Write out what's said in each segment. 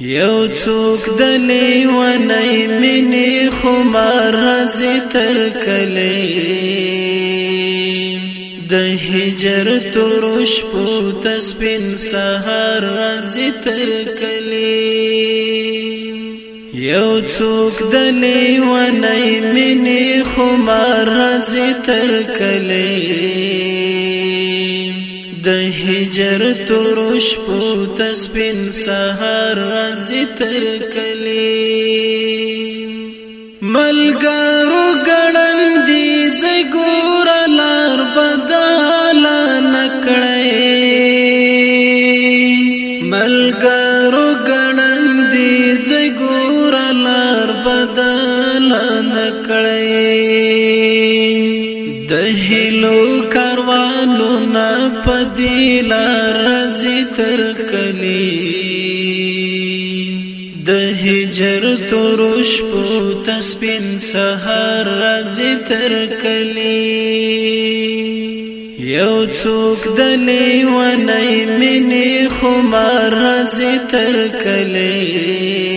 یو څوک د لیوانې منې خمار راځي تر کلې د هجر ترش په تسبین سحر راځي تر کلې یو څوک د لیوانې منې خمار راځي تر کلې د هجر ترش په تسبین سحر راځي تر کلی ملګرو ګړن دی زګور لار بدل نکړې ملګرو ګړن دی زګور لار بدل نکړې د هلو کاروانو نه پدی لارځي تر کلی د هجر تورش په تسبین سحر راځي تر کلی یو څوک د لیوانې منی خمار راځي تر کلی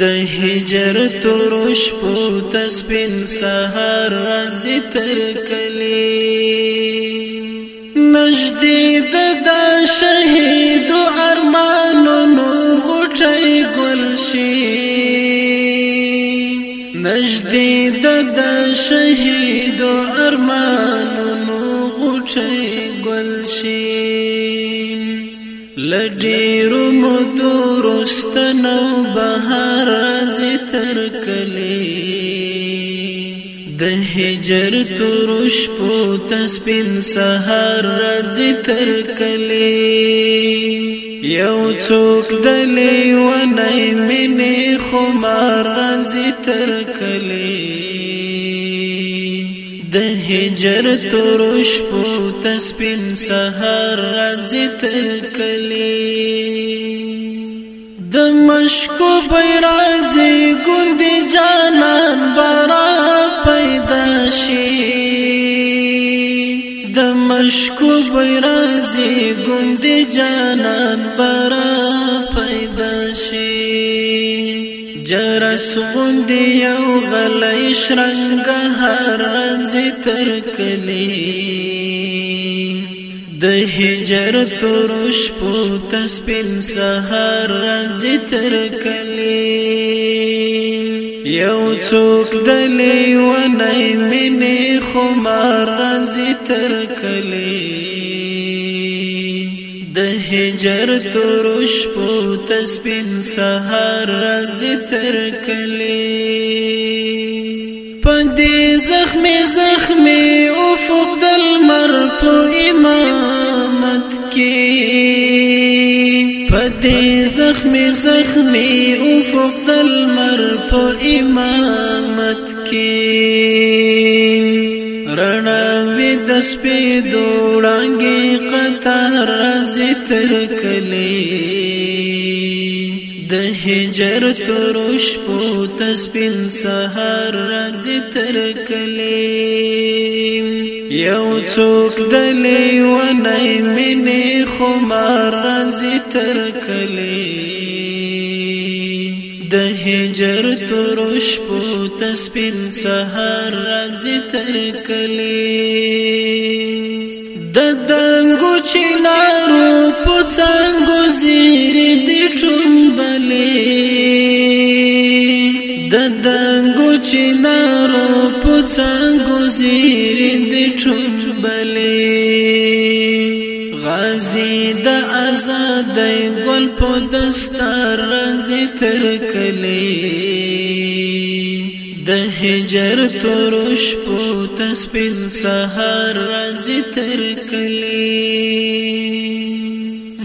د هجر ترش په تسبین سحر راځي تر کلی نجدي د دا شهید ارمانونو غټي ګلشي نجدي د دا شهید ارمانونو غټي ګلشي لډیرو مودو رست نو بهار زی تر کلی د هجر ترش په تسبین سحر زی تر کلی یو څوک دلی و نه منی خمار زی تر کلی د هجر ترش په تسبین سحر راځي تر کلی د مشکو بیرازي ګوند جانان برا پیدا شي د مشکو بیرازي ګوند جانان برا جرس غوندي او غلی شرنګ هرانځي تر کلی د هجر ترش په تسپین سحر رانځي تر کلی یو څوک دلی و نه منی خمار رانځي تر کلی هجر ترش په تسبین سحر راځي تر کلی پدې زخمي زخمي افق دل مر په امامت کې پدې زخمي زخمي افق دل مر په امامت کې رڼا می د سپې دوړانګي قطار راځي تر کلی د هجر تروش په تسبین سحر راځي تر کلی یو څوک دلی و نه منې خمار راځي تر کلی د هجر ترش په تسبین سحر راځي تر کلی د دنګو چنارو په څنګه زیر دي ټومبلې د دنګو چنارو په څنګه زیر دي ټومبلې غازی د آزاد ګل په دستار رنځي تر کلی د هجر ترش په تسبین سحر رنځي تر کلی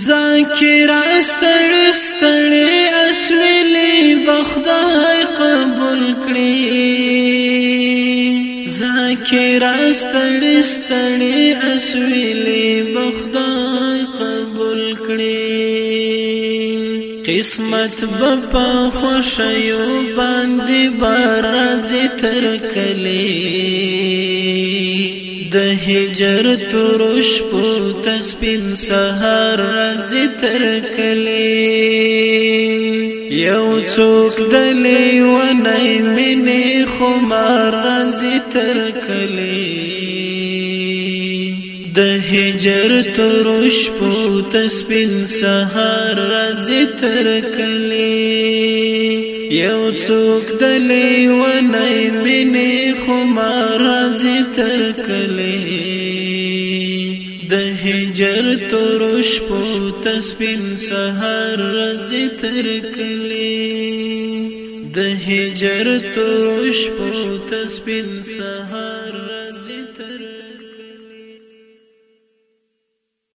ذکر استړ استړ اسویلې بخدای قبول کړی زکی راستړی ستړی اسویلی بخدای قبول کړي قسمت بپا خوشیو باندې بارځ تر کلی د هجر ترش په تسبین سحر راځ تر کلی یو څوک دلی و نه منی خمار رازی تر کلی د هجر ترش پو تسبین سحر رازی تر کلی یو څوک دلی و نه منی خمار رازی تر کلی جر ترش په تسبین سحر رزي تر کلی د هجر ترش په تسبین سحر